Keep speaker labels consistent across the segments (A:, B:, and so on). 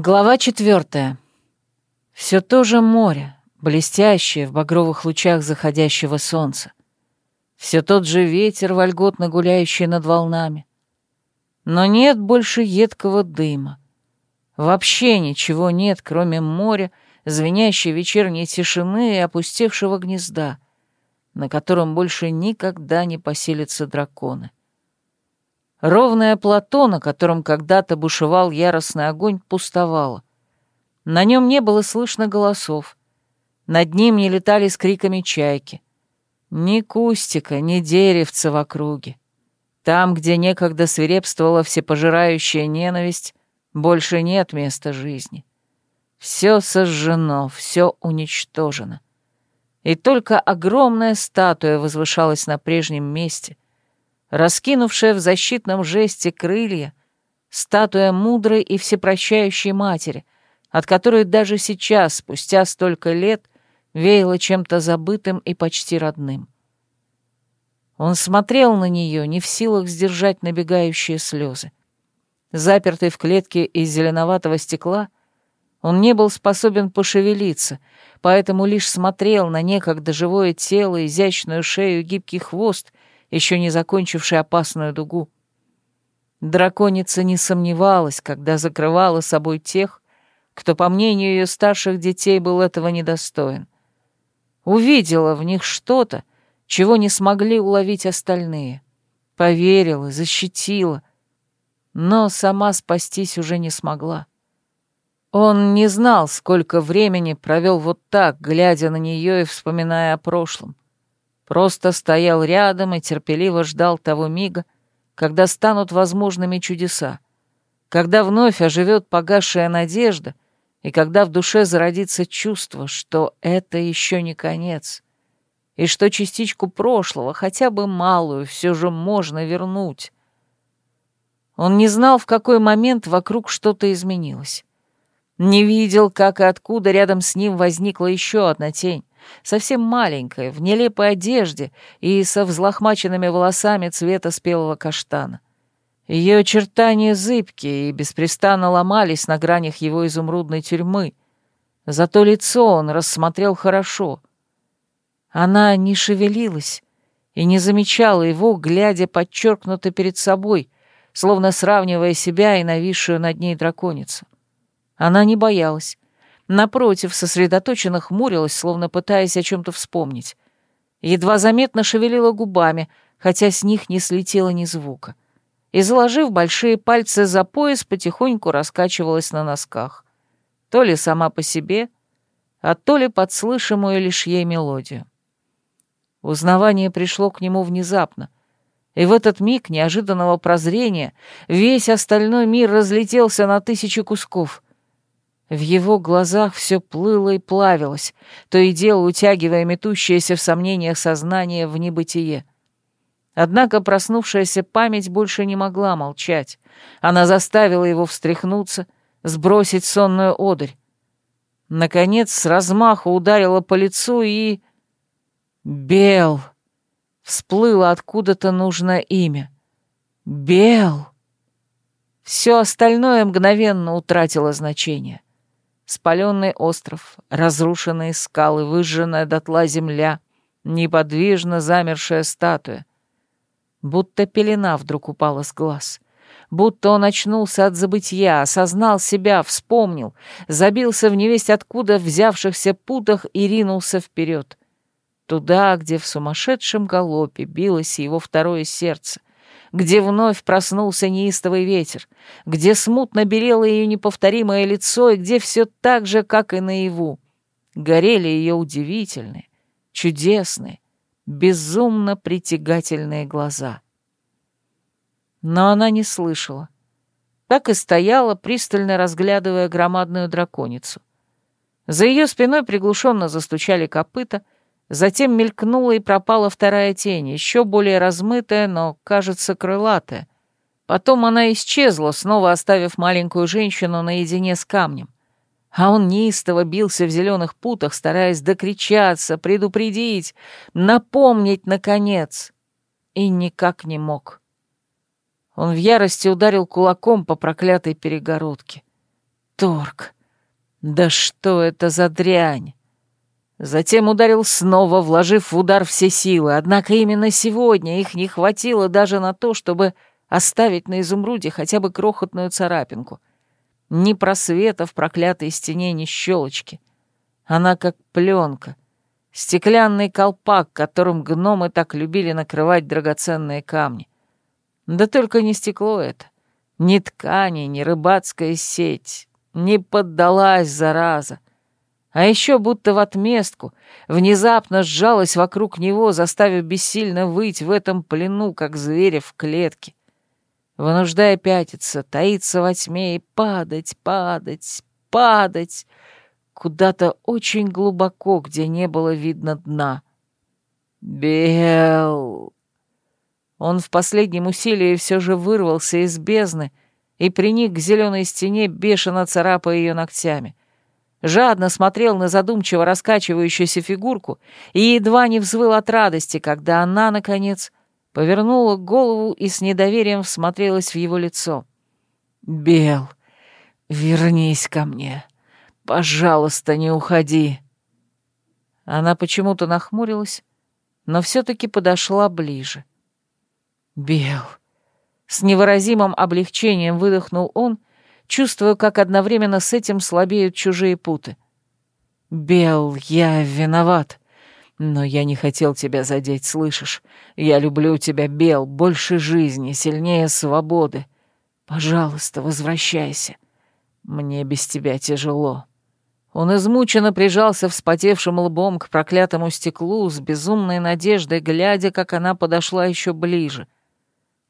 A: Глава четвертая. Все то же море, блестящее в багровых лучах заходящего солнца. Все тот же ветер, вольготно гуляющий над волнами. Но нет больше едкого дыма. Вообще ничего нет, кроме моря, звенящей вечерней тишины и опустевшего гнезда, на котором больше никогда не поселятся драконы. Ровное плато, на котором когда-то бушевал яростный огонь, пустовало. На нем не было слышно голосов. Над ним не летали с криками чайки. Ни кустика, ни деревца в округе. Там, где некогда свирепствовала всепожирающая ненависть, больше нет места жизни. Все сожжено, все уничтожено. И только огромная статуя возвышалась на прежнем месте — раскинувшая в защитном жесте крылья, статуя мудрой и всепрощающей матери, от которой даже сейчас, спустя столько лет, веяло чем-то забытым и почти родным. Он смотрел на нее, не в силах сдержать набегающие слезы. Запертый в клетке из зеленоватого стекла, он не был способен пошевелиться, поэтому лишь смотрел на некогда живое тело, изящную шею, гибкий хвост еще не закончивший опасную дугу. Драконица не сомневалась, когда закрывала собой тех, кто, по мнению ее старших детей, был этого недостоин. Увидела в них что-то, чего не смогли уловить остальные. Поверила, защитила, но сама спастись уже не смогла. Он не знал, сколько времени провел вот так, глядя на нее и вспоминая о прошлом. Просто стоял рядом и терпеливо ждал того мига, когда станут возможными чудеса, когда вновь оживет погасшая надежда и когда в душе зародится чувство, что это еще не конец, и что частичку прошлого, хотя бы малую, все же можно вернуть. Он не знал, в какой момент вокруг что-то изменилось. Не видел, как и откуда рядом с ним возникла еще одна тень совсем маленькая, в нелепой одежде и со взлохмаченными волосами цвета спелого каштана. Ее очертания зыбкие и беспрестанно ломались на гранях его изумрудной тюрьмы. Зато лицо он рассмотрел хорошо. Она не шевелилась и не замечала его, глядя подчеркнуто перед собой, словно сравнивая себя и нависшую над ней драконицу. Она не боялась, Напротив, сосредоточенно хмурилась, словно пытаясь о чем-то вспомнить. Едва заметно шевелила губами, хотя с них не слетело ни звука. И, заложив большие пальцы за пояс, потихоньку раскачивалась на носках. То ли сама по себе, а то ли подслышимую лишь ей мелодию. Узнавание пришло к нему внезапно, и в этот миг неожиданного прозрения весь остальной мир разлетелся на тысячи кусков — в его глазах все плыло и плавилось, то и дело утягивая метущееся в сомнениях сознание в небытие. Однако проснувшаяся память больше не могла молчать. Она заставила его встряхнуться, сбросить сонную одырь. Наконец, с размаху ударила по лицу и... Бел! Всплыло откуда-то нужное имя. Бел! Все остальное мгновенно утратило значение. Спаленный остров, разрушенные скалы, выжженная дотла земля, неподвижно замершая статуя. Будто пелена вдруг упала с глаз. Будто он очнулся от забытья, осознал себя, вспомнил, забился в невесть откуда взявшихся путах и ринулся вперед. Туда, где в сумасшедшем галопе билось его второе сердце, где вновь проснулся неистовый ветер, где смутно белело ее неповторимое лицо и где все так же, как и наяву, горели ее удивительные, чудесные, безумно притягательные глаза. Но она не слышала. Так и стояла, пристально разглядывая громадную драконицу. За ее спиной приглушенно застучали копыта — Затем мелькнула и пропала вторая тень, еще более размытая, но, кажется, крылатая. Потом она исчезла, снова оставив маленькую женщину наедине с камнем. А он неистово бился в зеленых путах, стараясь докричаться, предупредить, напомнить, наконец. И никак не мог. Он в ярости ударил кулаком по проклятой перегородке. Торг. Да что это за дрянь? Затем ударил снова, вложив в удар все силы, однако именно сегодня их не хватило даже на то, чтобы оставить на изумруде хотя бы крохотную царапинку. Ни просвета в проклятой стене, ни щелочки. Она как пленка, стеклянный колпак, которым гномы так любили накрывать драгоценные камни. Да только не стекло это, ни ткани, ни рыбацкая сеть, не поддалась зараза. А еще будто в отместку внезапно сжалась вокруг него, заставив бессильно выть в этом плену, как зверя в клетке вынуждая пятиться, таиться во тьме и падать, падать, падать куда-то очень глубоко, где не было видно дна. Бел! Он в последнем усилии все же вырвался из бездны и приник к зеленой стене, бешено царапая ее ногтями. Жадно смотрел на задумчиво раскачивающуюся фигурку и едва не взвыл от радости, когда она, наконец, повернула голову и с недоверием всмотрелась в его лицо. «Бел, вернись ко мне. Пожалуйста, не уходи». Она почему-то нахмурилась, но все-таки подошла ближе. «Бел!» С невыразимым облегчением выдохнул он, чувствуя, как одновременно с этим слабеют чужие путы. «Бел, я виноват. Но я не хотел тебя задеть, слышишь? Я люблю тебя, Бел, больше жизни, сильнее свободы. Пожалуйста, возвращайся. Мне без тебя тяжело». Он измученно прижался вспотевшим лбом к проклятому стеклу с безумной надеждой, глядя, как она подошла еще ближе,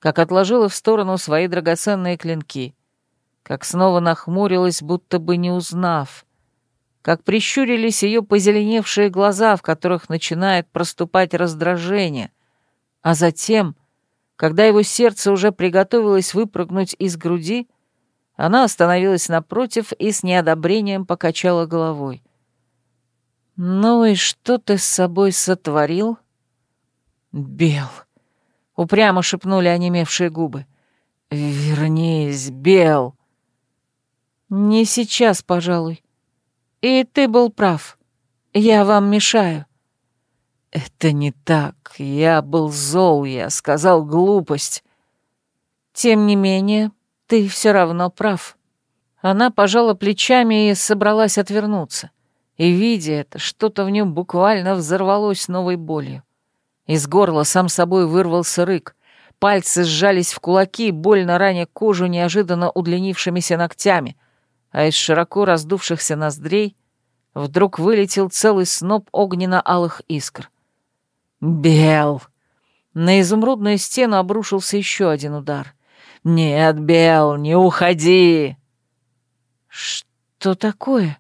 A: как отложила в сторону свои драгоценные клинки, как снова нахмурилась, будто бы не узнав — как прищурились ее позеленевшие глаза, в которых начинает проступать раздражение, а затем, когда его сердце уже приготовилось выпрыгнуть из груди, она остановилась напротив и с неодобрением покачала головой. «Ну и что ты с собой сотворил?» «Бел», — упрямо шепнули онемевшие губы. «Вернись, Бел!» «Не сейчас, пожалуй. И ты был прав. Я вам мешаю». «Это не так. Я был зол, я сказал глупость». «Тем не менее, ты все равно прав». Она пожала плечами и собралась отвернуться. И, видя это, что-то в нем буквально взорвалось новой болью. Из горла сам собой вырвался рык. Пальцы сжались в кулаки, больно раня кожу неожиданно удлинившимися ногтями — а из широко раздувшихся ноздрей вдруг вылетел целый сноп огненно-алых искр. «Бел!» На изумрудную стену обрушился еще один удар. «Нет, Бел, не уходи!» «Что такое?»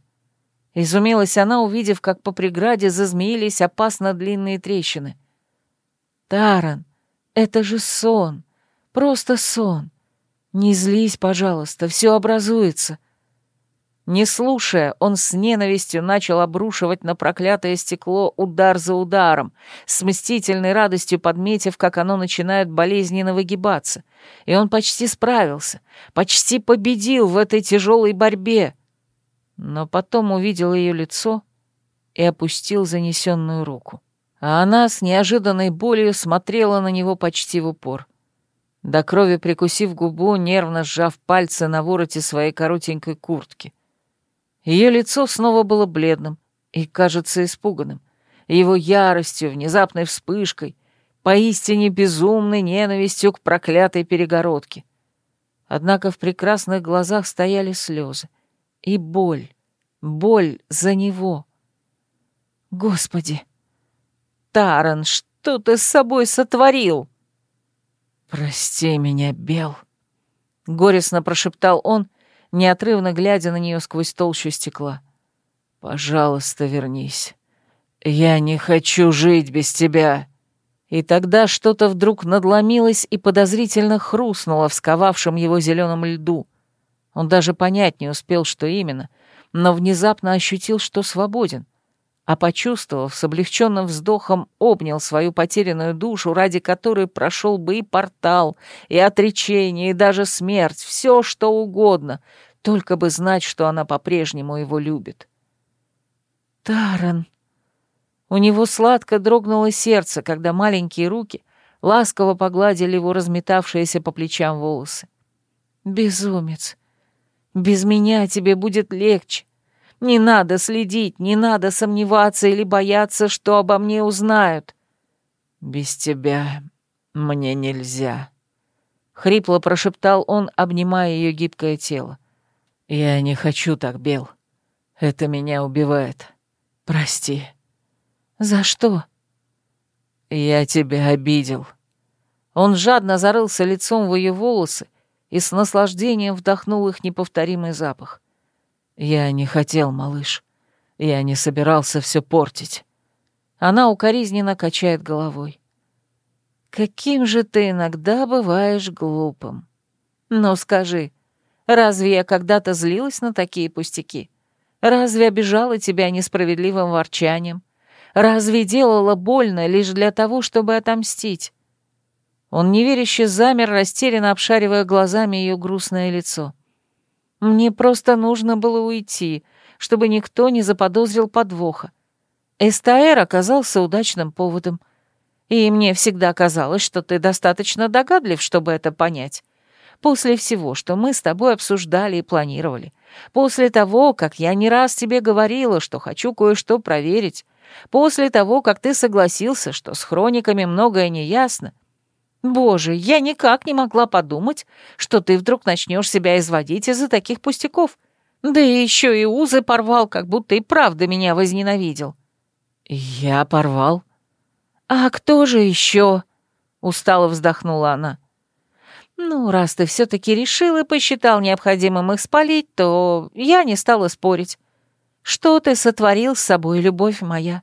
A: Изумилась она, увидев, как по преграде зазмеились опасно длинные трещины. «Таран, это же сон, просто сон. Не злись, пожалуйста, все образуется. Не слушая, он с ненавистью начал обрушивать на проклятое стекло удар за ударом, с мстительной радостью подметив, как оно начинает болезненно выгибаться. И он почти справился, почти победил в этой тяжелой борьбе. Но потом увидел ее лицо и опустил занесенную руку. А она с неожиданной болью смотрела на него почти в упор. До крови прикусив губу, нервно сжав пальцы на вороте своей коротенькой куртки. Ее лицо снова было бледным и, кажется, испуганным. Его яростью, внезапной вспышкой, поистине безумной ненавистью к проклятой перегородке. Однако в прекрасных глазах стояли слезы. И боль, боль за него. Господи! Таран, что ты с собой сотворил? Прости меня, Бел, — горестно прошептал он, неотрывно глядя на нее сквозь толщу стекла. «Пожалуйста, вернись. Я не хочу жить без тебя». И тогда что-то вдруг надломилось и подозрительно хрустнуло в сковавшем его зеленом льду. Он даже понять не успел, что именно, но внезапно ощутил, что свободен — а почувствовав, с облегченным вздохом обнял свою потерянную душу, ради которой прошел бы и портал, и отречение, и даже смерть, все что угодно, только бы знать, что она по-прежнему его любит. Таран. У него сладко дрогнуло сердце, когда маленькие руки ласково погладили его разметавшиеся по плечам волосы. «Безумец! Без меня тебе будет легче. Не надо следить, не надо сомневаться или бояться, что обо мне узнают».
B: «Без тебя мне нельзя», — хрипло прошептал он, обнимая ее гибкое тело. «Я не хочу так, Бел. Это меня убивает. Прости».
A: «За что?»
B: «Я тебя обидел». Он жадно зарылся лицом в ее волосы и с наслаждением вдохнул их неповторимый запах. «Я не хотел, малыш. Я не собирался все портить». Она укоризненно качает головой.
A: «Каким же ты иногда бываешь глупым. Но скажи, разве я когда-то злилась на такие пустяки? Разве обижала тебя несправедливым ворчанием? Разве делала больно лишь для того, чтобы отомстить?» Он неверяще замер, растерянно обшаривая глазами ее грустное лицо. «Мне просто нужно было уйти, чтобы никто не заподозрил подвоха. Эстаэр оказался удачным поводом. И мне всегда казалось, что ты достаточно догадлив, чтобы это понять. После всего, что мы с тобой обсуждали и планировали, после того, как я не раз тебе говорила, что хочу кое-что проверить, после того, как ты согласился, что с хрониками многое не ясно, Боже, я никак не могла подумать, что ты вдруг начнешь себя изводить из-за таких пустяков. Да еще и узы порвал, как будто и правда меня возненавидел.
B: Я порвал?
A: А кто же еще? Устало вздохнула она. Ну, раз ты все-таки решил и посчитал необходимым их спалить, то я не стала спорить. Что ты сотворил с собой, любовь моя?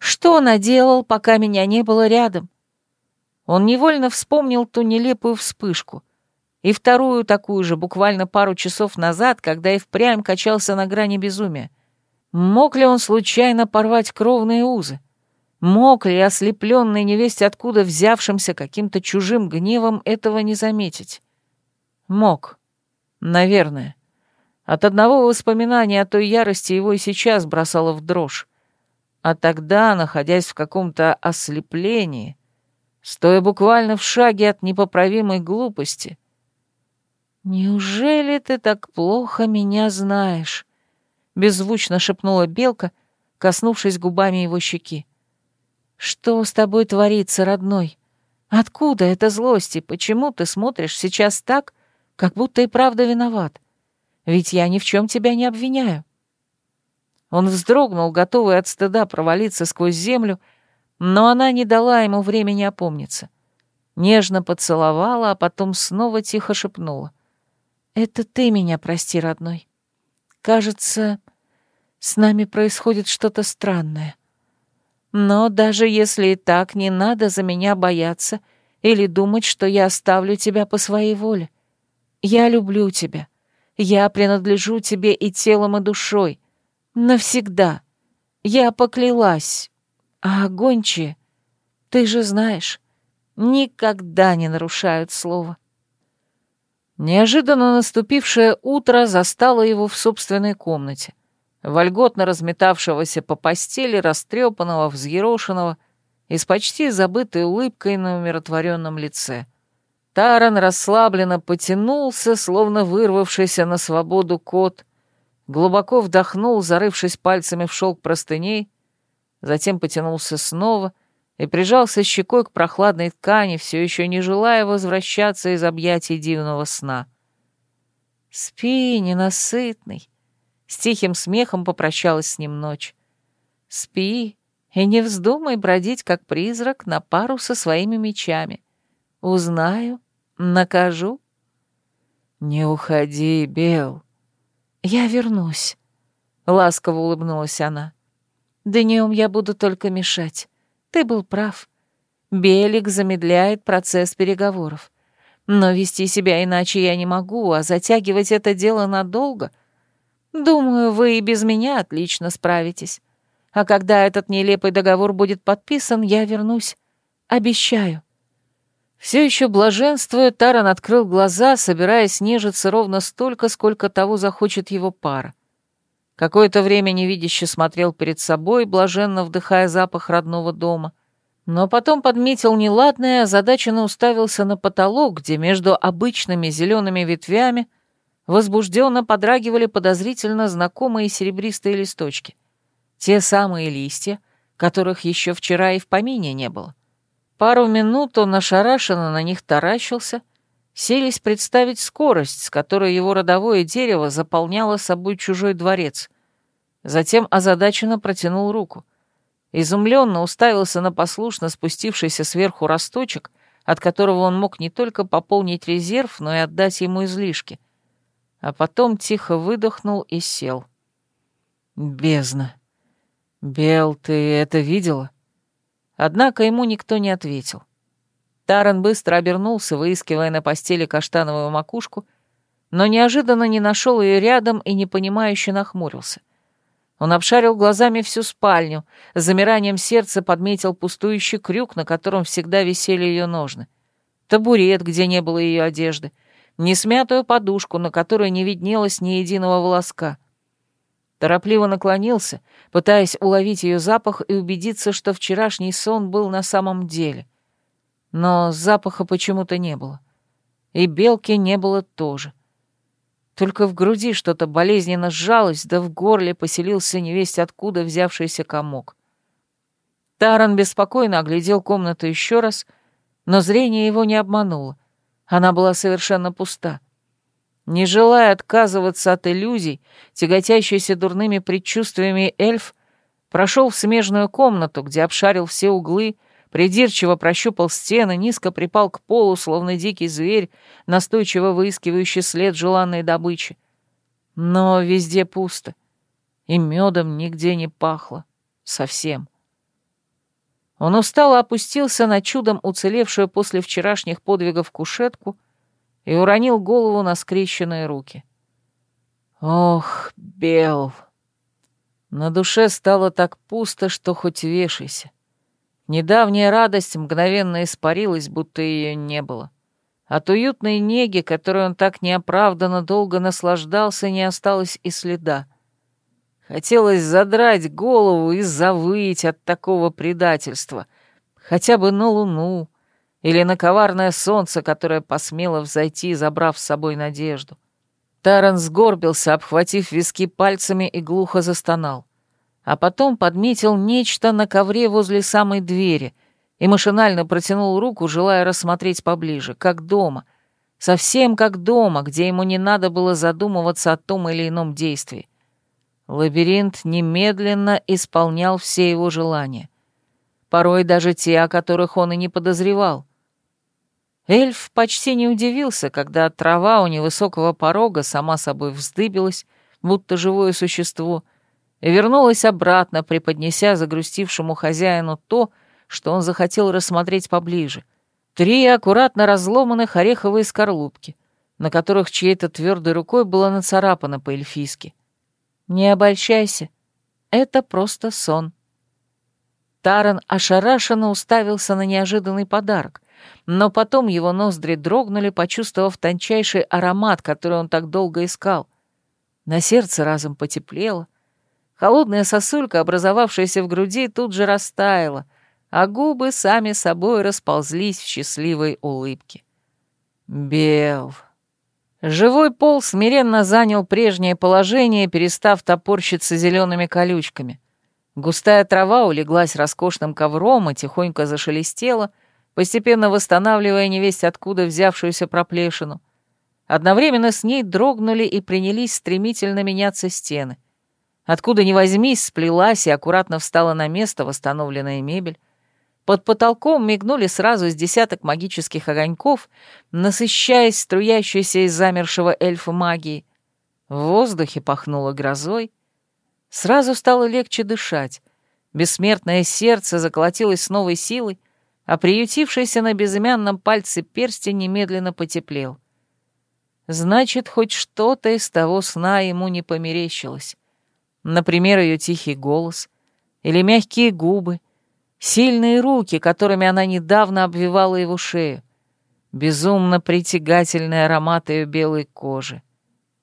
A: Что наделал, пока меня не было рядом? Он невольно вспомнил ту нелепую вспышку. И вторую такую же, буквально пару часов назад, когда и впрямь качался на грани безумия. Мог ли он случайно порвать кровные узы? Мог ли ослепленный невесть откуда взявшимся каким-то чужим гневом этого не заметить? Мог. Наверное. От одного воспоминания о той ярости его и сейчас бросало в дрожь. А тогда, находясь в каком-то ослеплении, стоя буквально в шаге от непоправимой глупости. «Неужели ты так плохо меня знаешь?» — беззвучно шепнула Белка, коснувшись губами его щеки. «Что с тобой творится, родной? Откуда эта злость и почему ты смотришь сейчас так, как будто и правда виноват? Ведь я ни в чем тебя не обвиняю». Он вздрогнул, готовый от стыда провалиться сквозь землю, но она не дала ему времени опомниться. Нежно поцеловала, а потом снова тихо шепнула. «Это ты меня прости, родной. Кажется, с нами происходит что-то странное. Но даже если и так, не надо за меня бояться или думать, что я оставлю тебя по своей воле. Я люблю тебя. Я принадлежу тебе и телом, и душой. Навсегда. Я поклялась, а гончие, ты же знаешь, никогда не нарушают слова. Неожиданно наступившее утро застало его в собственной комнате, вольготно разметавшегося по постели, растрепанного, взъерошенного и с почти забытой улыбкой на умиротворенном лице. Таран расслабленно потянулся, словно вырвавшийся на свободу кот, глубоко вдохнул, зарывшись пальцами в шелк простыней, затем потянулся снова и прижался щекой к прохладной ткани, все еще не желая возвращаться из объятий дивного сна. «Спи, ненасытный!» С тихим смехом попрощалась с ним ночь. «Спи и не вздумай бродить, как призрак, на пару со своими мечами. Узнаю, накажу». «Не уходи, Бел». «Я вернусь», — ласково улыбнулась она. Днем я буду только мешать. Ты был прав. Белик замедляет процесс переговоров. Но вести себя иначе я не могу, а затягивать это дело надолго. Думаю, вы и без меня отлично справитесь. А когда этот нелепый договор будет подписан, я вернусь. Обещаю. Все еще блаженствуя, Таран открыл глаза, собираясь нежиться ровно столько, сколько того захочет его пара. Какое-то время невидяще смотрел перед собой, блаженно вдыхая запах родного дома, но потом подметил неладное, озадаченно уставился на потолок, где между обычными зелеными ветвями возбужденно подрагивали подозрительно знакомые серебристые листочки. Те самые листья, которых еще вчера и в помине не было. Пару минут он ошарашенно на них таращился, селись представить скорость, с которой его родовое дерево заполняло собой чужой дворец. Затем озадаченно протянул руку. Изумленно уставился на послушно спустившийся сверху росточек, от которого он мог не только пополнить резерв, но и отдать ему излишки. А потом тихо выдохнул и сел. Бездна. Бел, ты это видела? Однако ему никто не ответил. Таран быстро обернулся, выискивая на постели каштановую макушку, но неожиданно не нашел ее рядом и непонимающе нахмурился. Он обшарил глазами всю спальню, с замиранием сердца подметил пустующий крюк, на котором всегда висели ее ножны, табурет, где не было ее одежды, несмятую подушку, на которой не виднелось ни единого волоска — Торопливо наклонился, пытаясь уловить ее запах и убедиться, что вчерашний сон был на самом деле. Но запаха почему-то не было. И белки не было тоже. Только в груди что-то болезненно сжалось, да в горле поселился невесть откуда взявшийся комок. Таран беспокойно оглядел комнату еще раз, но зрение его не обмануло. Она была совершенно пуста. Не желая отказываться от иллюзий, тяготящийся дурными предчувствиями эльф прошел в смежную комнату, где обшарил все углы, придирчиво прощупал стены, низко припал к полу, словно дикий зверь, настойчиво выискивающий след желанной добычи. Но везде пусто, и медом нигде не пахло. Совсем. Он устало опустился на чудом уцелевшую после вчерашних подвигов кушетку — и уронил голову на скрещенные руки. Ох, Бел! На душе стало так пусто, что хоть вешайся. Недавняя радость мгновенно испарилась, будто ее не было. От уютной неги, которой он так неоправданно долго наслаждался, не осталось и следа. Хотелось задрать голову и завыть от такого предательства, хотя бы на луну, или на коварное солнце, которое посмело взойти, забрав с собой надежду. Таран сгорбился, обхватив виски пальцами и глухо застонал. А потом подметил нечто на ковре возле самой двери и машинально протянул руку, желая рассмотреть поближе, как дома. Совсем как дома, где ему не надо было задумываться о том или ином действии. Лабиринт немедленно исполнял все его желания. Порой даже те, о которых он и не подозревал. Эльф почти не удивился, когда трава у невысокого порога сама собой вздыбилась, будто живое существо, и вернулась обратно, преподнеся загрустившему хозяину то, что он захотел рассмотреть поближе. Три аккуратно разломанных ореховые скорлупки, на которых чьей-то твердой рукой было нацарапано по-эльфийски. «Не обольщайся, это просто сон». Таран ошарашенно уставился на неожиданный подарок — но потом его ноздри дрогнули, почувствовав тончайший аромат, который он так долго искал. На сердце разом потеплело. Холодная сосулька, образовавшаяся в груди, тут же растаяла, а губы сами собой расползлись в счастливой улыбке. Бел. Живой пол смиренно занял прежнее положение, перестав топорщиться зелеными колючками. Густая трава улеглась роскошным ковром и тихонько зашелестела, постепенно восстанавливая невесть откуда взявшуюся проплешину. Одновременно с ней дрогнули и принялись стремительно меняться стены. Откуда ни возьмись, сплелась и аккуратно встала на место восстановленная мебель. Под потолком мигнули сразу с десяток магических огоньков, насыщаясь струящейся из замершего эльфа магии. В воздухе пахнуло грозой. Сразу стало легче дышать. Бессмертное сердце заколотилось с новой силой, а приютившийся на безымянном пальце перстень немедленно потеплел. Значит, хоть что-то из того сна ему не померещилось. Например, ее тихий голос или мягкие губы, сильные руки, которыми она недавно обвивала его шею. безумно притягательный аромат ее белой кожи.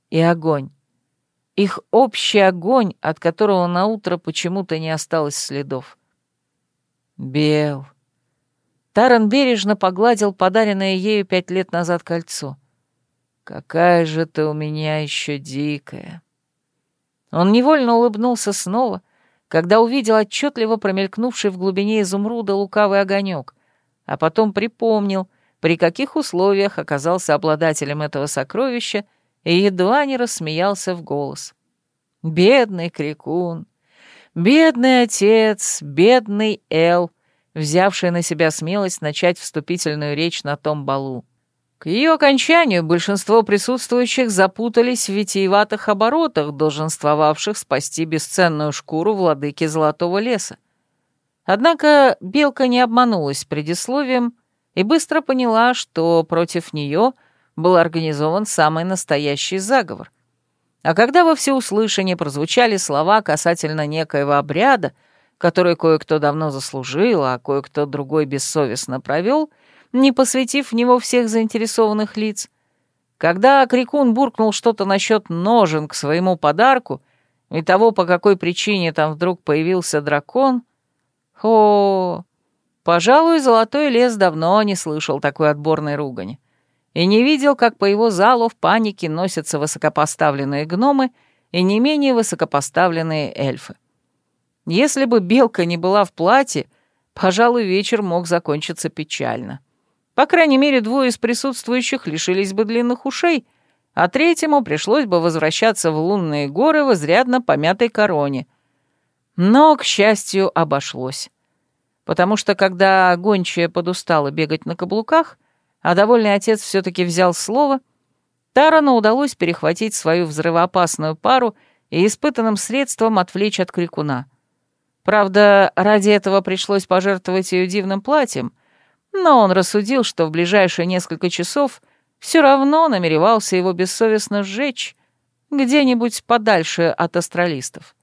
A: И огонь. Их общий огонь, от которого на утро почему-то не осталось следов. Бел. Таран бережно погладил подаренное ею пять лет назад кольцо. «Какая же ты у меня еще дикая!» Он невольно улыбнулся снова, когда увидел отчетливо промелькнувший в глубине изумруда лукавый огонек, а потом припомнил, при каких условиях оказался обладателем этого сокровища и едва не рассмеялся в голос. Бедный крикун, бедный отец, бедный Эл, взявший на себя смелость начать вступительную речь на том балу. К ее окончанию большинство присутствующих запутались в витиеватых оборотах, долженствовавших спасти бесценную шкуру владыки Золотого леса. Однако Белка не обманулась предисловием и быстро поняла, что против нее был организован самый настоящий заговор. А когда во всеуслышание прозвучали слова касательно некоего обряда, который кое-кто давно заслужил, а кое-кто другой бессовестно провел — не посвятив в него всех заинтересованных лиц. Когда Крикун буркнул что-то насчет ножен к своему подарку и того, по какой причине там вдруг появился дракон, о, пожалуй, Золотой лес давно не слышал такой отборной ругани и не видел, как по его залу в панике носятся высокопоставленные гномы и не менее высокопоставленные эльфы. Если бы белка не была в платье, пожалуй, вечер мог закончиться печально. По крайней мере, двое из присутствующих лишились бы длинных ушей, а третьему пришлось бы возвращаться в лунные горы в изрядно помятой короне. Но, к счастью, обошлось. Потому что, когда гончая подустала бегать на каблуках, а довольный отец все таки взял слово, Тарану удалось перехватить свою взрывоопасную пару и испытанным средством отвлечь от крикуна. Правда, ради этого пришлось пожертвовать ее дивным платьем — но он рассудил, что в ближайшие несколько часов все равно намеревался его бессовестно сжечь где-нибудь подальше от астралистов.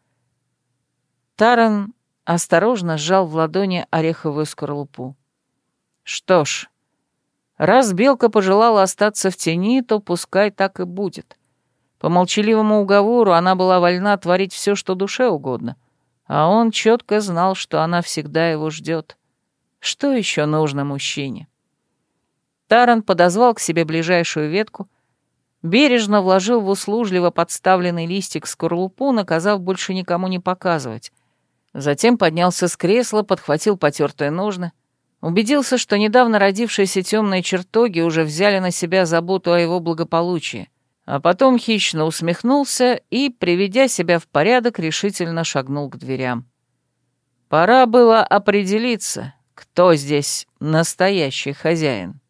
A: Таран осторожно сжал в ладони ореховую скорлупу. Что ж, раз белка пожелала остаться в тени, то пускай так и будет. По молчаливому уговору она была вольна творить все, что душе угодно, а он четко знал, что она всегда его ждет. Что еще нужно мужчине? Таран подозвал к себе ближайшую ветку, бережно вложил в услужливо подставленный листик скорлупу, наказав больше никому не показывать. Затем поднялся с кресла, подхватил потертые ножны, убедился, что недавно родившиеся темные чертоги уже взяли на себя заботу о его благополучии, а потом хищно усмехнулся и, приведя себя в порядок, решительно шагнул к дверям. Пора было определиться, кто здесь настоящий хозяин?